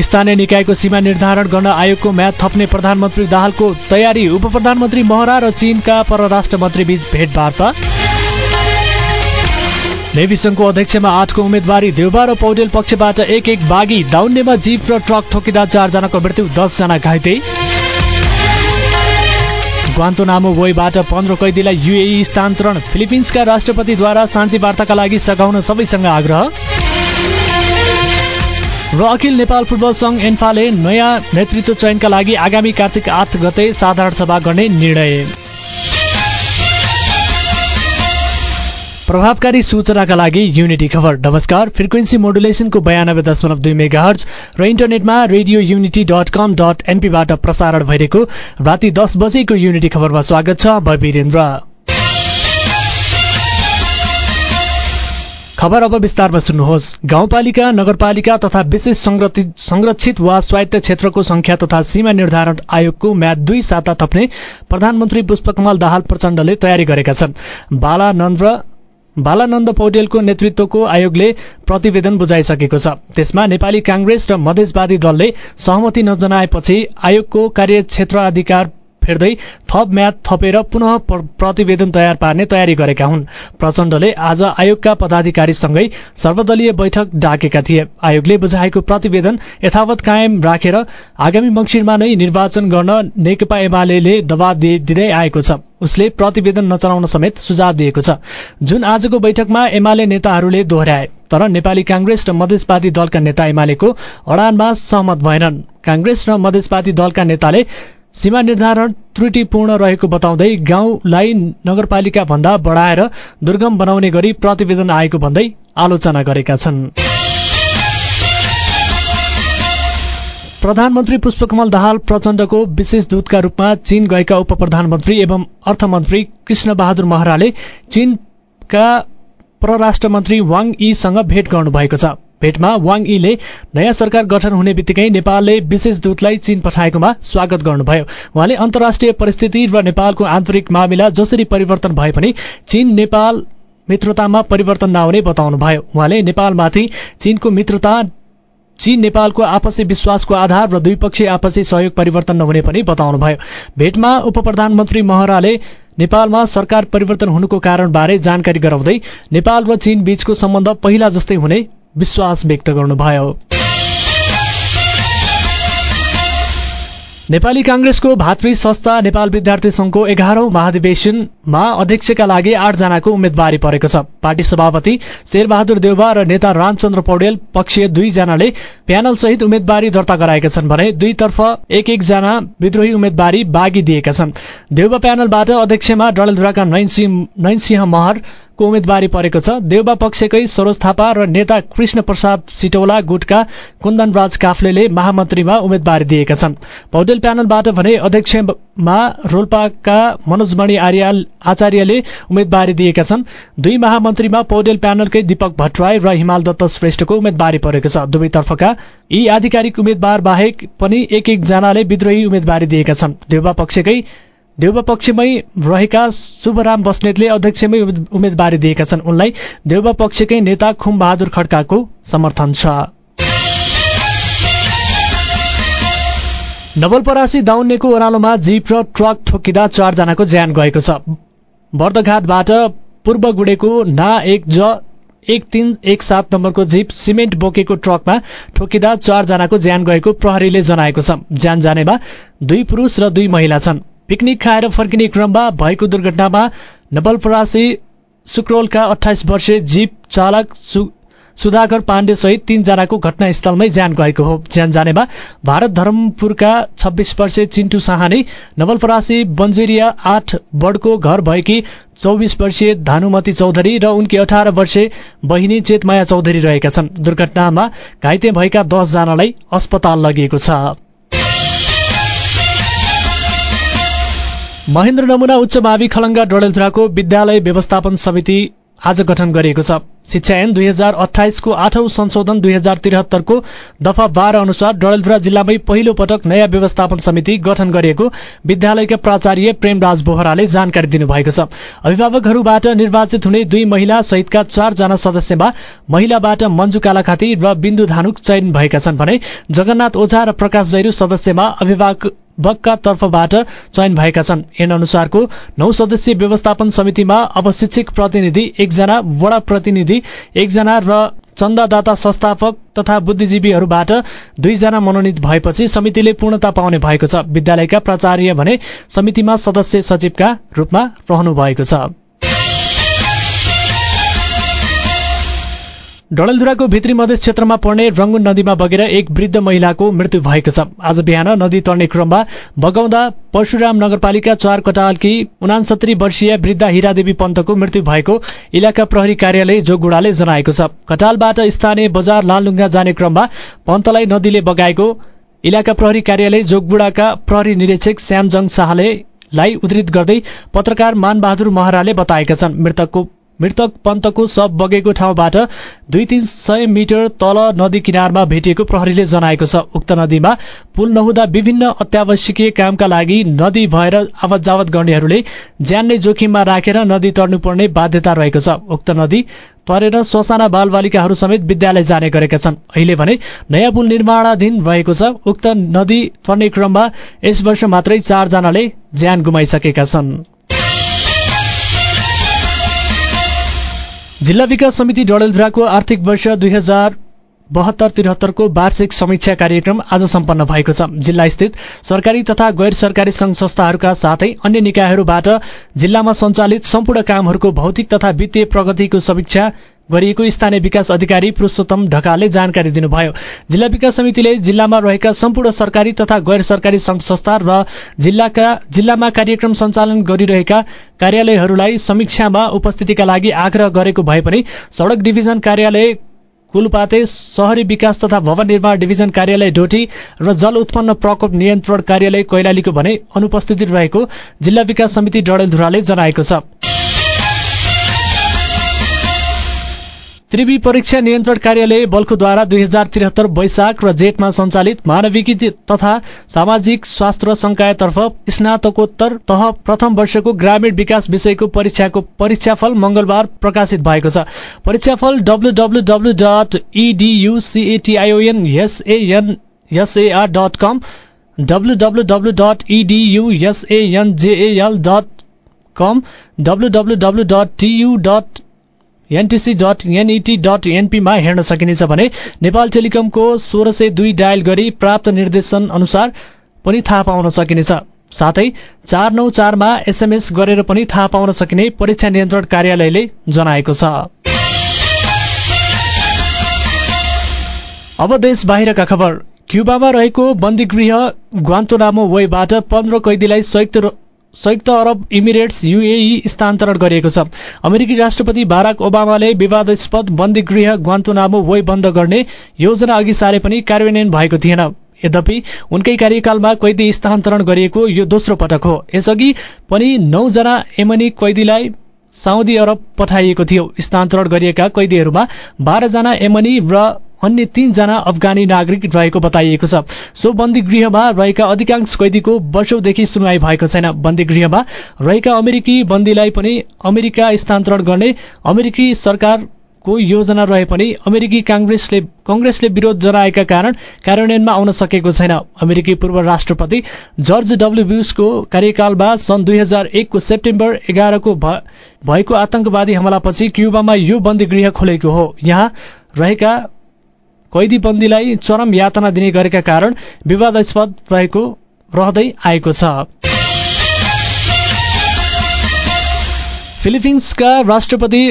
स्थानीय निकायको सीमा निर्धारण गर्न आयोगको म्याद थप्ने प्रधानमन्त्री दाहालको तयारी। उप प्रधानमन्त्री महरा र चीनका परराष्ट्र मन्त्री बीच भेटवार्ता। नेवी सङ्घको अध्यक्षमा आठको उम्मेदवारी देउबा र पौडेल पक्षबाट एक एक बागी दाउन्नेमा जीप र ट्रक ठोकिँदा चारजनाको मृत्यु दसजना घाइते। ग्वान्तो वोइबाट पन्ध्र कैदीलाई युएई स्थानान्तरण फिलिपिन्सका राष्ट्रपतिद्वारा शान्ति वार्ताका लागि सघाउन सबैसँग आग्रह। र अखिल नेपाल फुटबल सङ्घ एन्फाले नयाँ नेतृत्व चयनका लागि आगामी कार्तिक आठ गते साधारण सभा गर्ने निर्णय। प्रभावकारी सूचनाका लागि युनिटी खबर। नमस्कार फ्रिक्वेन्सी मोडुलेसनको बयानब्बे दशमलव दुई मेगा हर्ज र इन्टरनेटमा Radio Unity dot com dot एनपीबाट प्रसारण भइरहेको राति दस बजेको युनिटी खबरमा स्वागत छ म वीरेन्द्र। खबर अब विस्तारमा सुन्नुहोस्। गाउँपालिका नगरपालिका तथा विशेष संरक्षित वा स्वायत्त क्षेत्रको संख्या तथा सीमा निर्धारण आयोगको म्याद दुई साता थप्ने प्रधानमन्त्री पुष्पकमल दाहाल प्रचण्डले तयारी गरेका छन्। बालानन्द पौडेलको नेतृत्वको आयोगले प्रतिवेदन बुझाइसकेको छ। त्यसमा नेपाली कांग्रेस र मधेसवादी दलले सहमति नजनाएपछि आयोगको कार्यक्षेत्र अधिकार फेर्दै थप म्याद थपेर पुनः प्रतिवेदन तयार पार्ने तयारी गरेका हुन्। प्रचण्डले आज आयोगका पदाधिकारीसँगै सर्वदलीय बैठक डाकेका थिए। आयोगले बुझाएको प्रतिवेदन यथावत कायम राखेर आगामी मङ्सिरमा नै निर्वाचन गर्न नेकपा एमाले दबाव दिँदै आएको छ। उसले प्रतिवेदन नचलाउन समेत सुझाव दिएको छ। जुन आजको बैठकमा एमाले नेताहरूले दोहोऱ्याए तर नेपाली कांग्रेस र मधेसवादी दलका नेता एमालेको अडानमा सहमत भएनन्। कांग्रेस र मधेसवादी दलका नेताले सीमा निर्धारण त्रुटिपूर्ण रहेको बताउँदै गाउँलाई नगरपालिका भन्दा बढाएर दुर्गम बनाउने गरी प्रतिवेदन आएको भन्दै आलोचना गरेका छन्। प्रधानमन्त्री पुष्पकमल दाहाल प्रचण्डको विशेष दूतका रूपमा चीन गएका उप प्रधानमन्त्री एवं अर्थमन्त्री कृष्ण बहादुर महराले चीनका परराष्ट्र मन्त्री वाङ यीसँग भेट गर्नुभएको छ। भेटमा वाङ यीले नयाँ सरकार गठन हुने बित्तिकै नेपालले विशेष दूतलाई चीन पठाएकोमा स्वागत गर्नुभयो। उहाँले अन्तर्राष्ट्रिय परिस्थिति र नेपालको आन्तरिक मामिला जसरी परिवर्तन भए पनि चीन नेपाल मित्रतामा परिवर्तन नआउने बताउनुभयो। उहाँले नेपालमाथि चीनको मित्रता चीन नेपालको आपसी विश्वासको आधार र द्विपक्षीय आपसी सहयोग परिवर्तन नहुने पनि बताउनुभयो। भेटमा उप प्रधानमन्त्री महराले नेपालमा सरकार परिवर्तन हुनुको कारणबारे जानकारी गराउँदै नेपाल र चीन बीचको सम्बन्ध पहिला जस्तै हुने विश्वास व्यक्त गर्नुभयो। नेपाली कांग्रेसको भातृ संस्था नेपाल विद्यार्थी संघको एघारौं महाधिवेशनमा अध्यक्षका लागि आठजनाको उम्मेद्वारी परेको छ। पार्टी सभापति शेरबहादुर देउवा र नेता रामचन्द्र पौडेल पक्षीय दुईजनाले प्यानल सहित उम्मेद्वारी दर्ता गराएका छन् भने दुईतर्फ एक एकजना विद्रोही उम्मेद्वारी बागी दिएका छन्। देउवा प्यानलबाट अध्यक्षमा डडेलधुराका नैनसिंह महर को उम्मेद्वारी परेको छ। देउबा पक्षकै सरोज थापा र नेता कृष्ण प्रसाद सिटौला गुटका कुन्दनराज काफ्ले महामन्त्रीमा उम्मेद्वारी दिएका छन्। पौडेल प्यानलबाट भने अध्यक्षमा रोल्पाका मनोजमणि आचार्यले उम्मेद्वारी दिएका छन्। दुई महामन्त्रीमा पौडेल प्यानलकै दीपक भट्टराई र हिमाल दत्त श्रेष्ठको उम्मेद्वारी परेको छ। दुवैतर्फका यी आधिकारिक उम्मेद्वार बाहेक पनि एक एकजनाले विद्रोही उम्मेद्वारी दिएका छन्। देउबा पक्षकै देउबा पक्षमै रहेका शुभराम बस्नेतले अध्यक्षमै उम्मेदवारी दिएका छन्। उनलाई देउबा पक्षकै नेता खुम बहादुर खड्काको समर्थन छ। नवलपरासी दाउन्नेको ओह्रालोमा जीप र ट्रक ठोकिँदा चारजनाको ज्यान गएको छ। बर्दघाटबाट पूर्व गुडेको ना एक ज एक तीन एक सात नम्बरको जीप सिमेन्ट बोकेको ट्रकमा ठोकिँदा चारजनाको ज्यान गएको प्रहरीले जनाएको छ। ज्यान जानेमा दुई पुरूष र दुई महिला छन्। पिकनिक खाएर फर्किने क्रममा भएको दुर्घटनामा नवलपरासी सुक्रोलका अठाइस वर्षीय जीप चालक सुधाकर पाण्डे सहित तीनजनाको घटनास्थलमै ज्यान गएको हो। ज्यान जानेमा भारत धर्मपुरका छब्बीस वर्षीय चिन्टु साहानी नवलपरासी बन्जेरिया आठ बडको घर भएकी चौबिस वर्षीय धानुमती चौधरी र उनकी अठार वर्षीय बहिनी चेतमाया चौधरी रहेका छन्। दुर्घटनामा घाइते भएका दसजनालाई अस्पताल लगिएको छ। महेन्द्र नमुना उच्च मावि खलङ्गा डडेलधुराको विद्यालय व्यवस्थापन समिति आज गठन गरिएको छ। शिक्षा ऐन दुई हजार अठाइसको आठौं संशोधन दुई हजार त्रिहत्तरको दफा बाह्र अनुसार डडेलधुरा जिल्लामै पहिलो पटक नयाँ व्यवस्थापन समिति गठन गरिएको विद्यालयका प्राचार्य प्रेमराज बोहराले जानकारी दिनुभएको छ। अभिभावकहरूबाट निर्वाचित हुने दुई महिला सहितका चारजना सदस्यमा महिलाबाट मञ्जु कालाखाती र बिन्दु धानुक चयन भएका छन् भने जगन्नाथ ओझा र प्रकाश जैरू सदस्यमा अभिभावक बगका तर्फबाट चयन भएका छन्। ऐन अनुसारको नौ सदस्यीय व्यवस्थापन समितिमा अब शिक्षक प्रतिनिधि एकजना वडा प्रतिनिधि एकजना र चन्दादाता संस्थापक तथा बुद्धिजीवीहरूबाट दुईजना मनोनित भएपछि समितिले पूर्णता पाउने भएको छ। विद्यालयका प्राचार्य भने समितिमा सदस्य सचिवका रूपमा रहनु भएको छ। डडेलधुराको भित्री मधेस क्षेत्रमा पर्ने रंगुन नदीमा बगेर एक वृद्ध महिलाको मृत्यु भएको छ। आज बिहान नदी तर्ने क्रममा बगाउँदा परशुराम नगरपालिका चार कटालकी उनासत्तरी वर्षीय वृद्ध हिरादेवी पन्तको मृत्यु भएको इलाका प्रहरी कार्यालय जोगुडाले जनाएको छ। कटालबाट स्थानीय बजार लालडुङ्गा जाने क्रममा पन्तलाई नदीले बगाएको इलाका प्रहरी कार्यालय जोगबुडाका प्रहरी निरीक्षक श्यामजङ शाहले लाई उद्धित गर्दै पत्रकार मानबहादुर महराले बताएका छन्। मृतकको मृतक पन्तको शव बगेको ठाउँबाट दुई तीन सय मिटर तल नदी किनारमा भेटिएको प्रहरीले जनाएको छ। उक्त नदीमा पुल नहुँदा विभिन्न अत्यावश्यकीय कामका लागि नदी भएर आवत जावत गर्नेहरूले ज्यान नै जोखिममा राखेर नदी तर्नुपर्ने बाध्यता रहेको छ। उक्त नदी तरेर ससाना बालबालिकाहरू समेत विद्यालय जाने गरेका छन्। अहिले भने नयाँ पुल निर्माणाधीन रहेको छ। उक्त नदी तर्ने क्रममा यस वर्ष मात्रै चारजनाले ज्यान गुमाइसकेका छन्। जिल्ला विकास समिति डडेलधुराको आर्थिक वर्ष दुई हजार बहत्तर त्रिहत्तरको वार्षिक समीक्षा कार्यक्रम आज सम्पन्न भएको छ। जिल्ला स्थित सरकारी तथा गैर सरकारी संघ संस्थाहरूका साथै अन्य निकायहरूबाट जिल्लामा सञ्चालित सम्पूर्ण कामहरूको भौतिक तथा वित्तीय प्रगतिको समीक्षा गरिएको स्थानीय विकास अधिकारी पुरूषोत्तम ढकालले जानकारी दिनुभयो। जिल्ला विकास समितिले जिल्लामा रहेका सम्पूर्ण सरकारी तथा गैर सरकारी संघ संस्था र जिल्लाका जिल्लामा कार्यक्रम सञ्चालन गरिरहेका कार्यालयहरूलाई समीक्षामा उपस्थितिका लागि आग्रह गरेको भए पनि सड़क डिभिजन कार्यालय कुलपाते शहरी विकास तथा भवन निर्माण डिभिजन कार्यालय डोटी र जल उत्पन्न प्रकोप नियन्त्रण कार्यालय कैलालीको भने अनुपस्थिति रहेको जिल्ला विकास समिति डडेलधुराले जनाएको छ। त्रिवी परीक्षा नियन्त्रण कार्यालय बल्खुद्वारा दुई हजार त्रिहत्तर वैशाख र जेठमा सञ्चालित मानविकी तथा सामाजिक स्वास्थ्य संकायतर्फ स्नातकोत्तर तह प्रथम वर्षको ग्रामीण विकास विषयको परीक्षाको परीक्षाफल मंगलबार प्रकाशित भएको छ। परीक्षाफल TU dot NTC dot NET dot एनपीमा हेर्न सकिनेछ भने नेपाल टेलिकमको सोह्र सय दुई डायल गरी प्राप्त निर्देशन अनुसार पनि थाहा पाउन सकिनेछ। साथै चार नौ चारमा एसएमएस गरेर पनि थाहा पाउन सकिने परीक्षा नियन्त्रण कार्यालयले जनाएको छ। अब देश बाहिरका खबर। क्युबामा रहेको बन्दीगृह ग्वान्तोनामो वेबाट पन्ध्र कैदीलाई संयुक्त संयुक्त अरब इमिरेट्स युएई स्थानान्तरण गरिएको छ। अमेरिकी राष्ट्रपति बाराक ओबामाले विवादास्पद बन्दी गृह ग्वान्तोनामो वै बन्द गर्ने योजना अघि सारे पनि कार्यान्वयन भएको थिएन। यद्यपि उनकै कार्यकालमा कैदी स्थानान्तरण गरिएको यो दोस्रो पटक हो। यसअघि पनि नौजना यमनी कैदीलाई साउदी अरब पठाइएको थियो। स्थानान्तरण गरिएका कैदीहरूमा बाह्रजना यमनी र अन्य तीनजना अफगानी नागरिक रहेको बताइएको छ। सो बन्दी गृहमा रहेका अधिकांश कैदीको वर्षौंदेखि सुनवाई भएको छैन। बन्दी गृहमा रहेका अमेरिकी बन्दीलाई पनि अमेरिका स्थानान्तरण गर्ने अमेरिकी सरकारको योजना रहे पनि अमेरिकी कांग्रेसले कंग्रेसले विरोध जनाएका कारण कार्यान्वयनमा आउन सकेको छैन। अमेरिकी पूर्व राष्ट्रपति जर्ज डब्ल्यू ब्युसको कार्यकालमा सन् दुई हजार एकको सेप्टेम्बर एघारको भएको आतंकवादी हमलापछि क्युबामा यो बन्दी गृह खोलेको हो। यहाँ रहेका कैदी बन्दीलाई चरम यातना दिने गरेका कारण विवादास्पद रहेको रहँदै आएको छ। फिलिपिन्सका राष्ट्रपति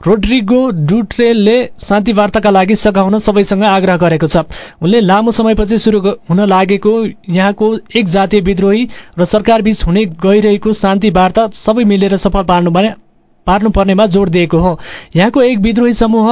रोड्रिगो डुट्रेलले शान्ति वार्ताका लागि सघाउन सबैसँग आग्रह गरेको छ। उनले लामो समयपछि शुरू हुन लागेको यहाँको एक जातीय विद्रोही र सरकार बीच हुने गइरहेको शान्ति वार्ता सबै मिलेर सफल पार्नुपर्नेमा जोड़ दिएको हो। यहाँको एक विद्रोही समूह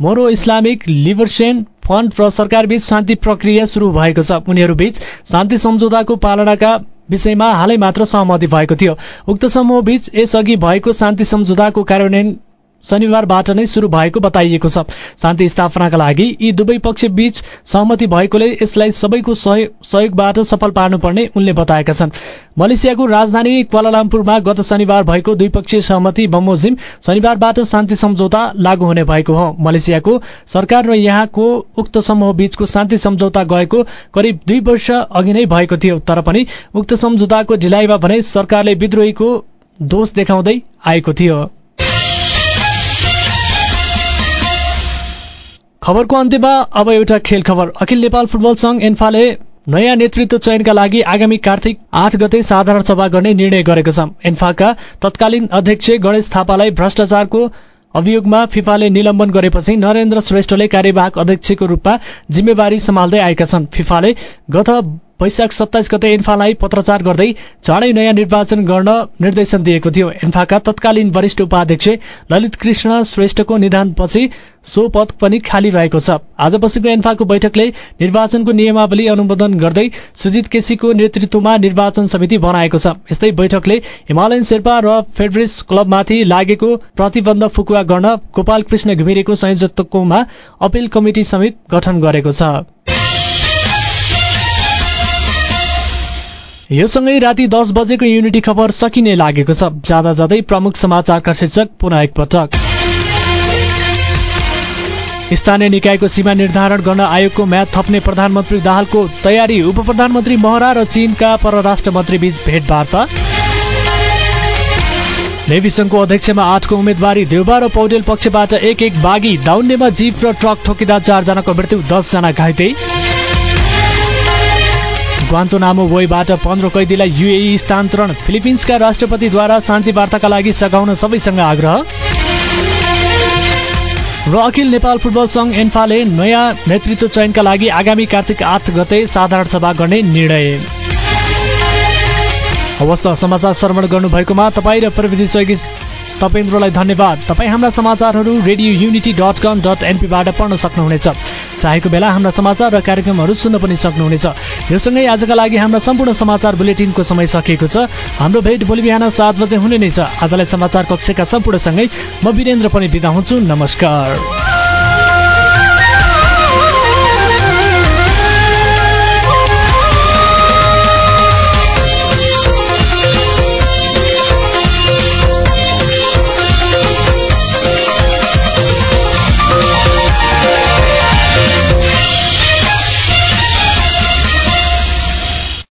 मोरो इस्लामिक लिबर्सेन फन्ड र सरकारबीच शान्ति प्रक्रिया शुरू भएको छ। उनीहरूबीच शान्ति सम्झौताको पालनाका विषयमा हालै मात्र सहमति भएको थियो। उक्त समूहबीच यसअघि भएको शान्ति सम्झौताको कार्यान्वयन शनिबारबाट नै शुरू भएको बताइएको छ। शान्ति स्थापनाका लागि यी दुवै पक्ष बीच सहमति भएकोले यसलाई सबैको सहयोगबाट सफल पार्नुपर्ने उनले बताएका छन्। मलेसियाको राजधानी क्वालालामपुरमा गत शनिबार भएको द्विपक्षीय सहमति बमोजिम शनिबारबाट शान्ति सम्झौता लागू हुने भएको हो। मलेसियाको सरकार र यहाँको उक्त समूह बीचको शान्ति सम्झौता गएको करिब दुई वर्ष अघि नै भएको थियो। तर पनि उक्त सम्झौताको ढिलाइमा भने सरकारले विद्रोहीको दोष देखाउँदै आएको थियो। खबरको अन्त्यमा अब एउटा खेल खबर। अखिल नेपाल फुटबल संघ एन्फाले नयाँ नेतृत्व चयनका लागि आगामी कार्तिक आठ गते साधारण सभा गर्ने निर्णय गरेको छ। एन्फाका तत्कालीन अध्यक्ष गणेश थापालाई भ्रष्टाचारको अभियोगमा फिफाले निलम्बन गरेपछि नरेन्द्र श्रेष्ठले कार्यवाहक अध्यक्षको रूपमा जिम्मेवारी सम्हाल्दै आएका छन्। फिफाले गत वैशाख सत्ताइस गते इन्फालाई पत्रचार गर्दै चाँडै नयाँ निर्वाचन गर्न निर्देशन दिएको थियो। इन्फाका तत्कालीन वरिष्ठ उपाध्यक्ष ललित कृष्ण श्रेष्ठको निधनपछि सो पद पनि खाली रहेको छ। आज बसेको एन्फाको बैठकले निर्वाचनको नियमावली अनुमोदन गर्दै सुजित केसीको नेतृत्वमा निर्वाचन समिति बनाएको छ। यस्तै बैठकले हिमालयन शेर्पा र फेडरिस क्लबमाथि लागेको प्रतिबन्ध फुकुवा गर्न गोपाल कृष्ण घिमिरेको संयोजकत्वमा अपिल कमिटी समित गठन गरेको छ। यो सँगै राति दस बजेको युनिटी खबर सकिने लागेको छ। जाँदा जाँदै प्रमुख समाचारका शीर्षक पुनः एकपटक स्थानीय निकायको सीमा निर्धारण गर्न आयोगको म्याद थप्ने प्रधानमन्त्री दाहालको तयारी। उप प्रधानमन्त्री महरा र चीनका परराष्ट्र मन्त्री बीच भेटवार्ता। नेवी संघको अध्यक्षमा आठको उम्मेद्वारी। देउबा र पौडेल पक्षबाट एक एक बागी। दाउन्नेमा जीप र ट्रक ठोकिँदा चारजनाको मृत्यु दसजना घाइते। ग्वान्तोनामो वोइबाट पन्ध्र कैदीलाई युएई स्थानान्तरण फिलिपिन्सका राष्ट्रपतिद्वारा शान्ति वार्ताका लागि सघाउन सबैसँग आग्रह। र अखिल नेपाल फुटबल संघ एन्फाले नयाँ नेतृत्व चयनका लागि आगामी कार्तिक आठ गते साधारण सभा गर्ने निर्णय। अवस्था समाचार श्रवण गर्नुभएकोमा तपाईँ र प्रविधि सहयोगी तपेन्द्रलाई धन्यवाद। तपाईँ हाम्रा समाचारहरू Radio Unity dot com dot एनपीबाट पढ्न सक्नुहुनेछ। चाहेको बेला हाम्रा समाचार र कार्यक्रमहरू सुन्न पनि सक्नुहुनेछ। यो सँगै आजका लागि हाम्रा सम्पूर्ण समाचार बुलेटिनको समय सकिएको छ। हाम्रो भेट भोलि बिहान सात बजे हुने नै छ। आजलाई समाचार कक्षका सम्पूर्णसँगै म वीरेन्द्र पनि बिदा हुन्छु। नमस्कार।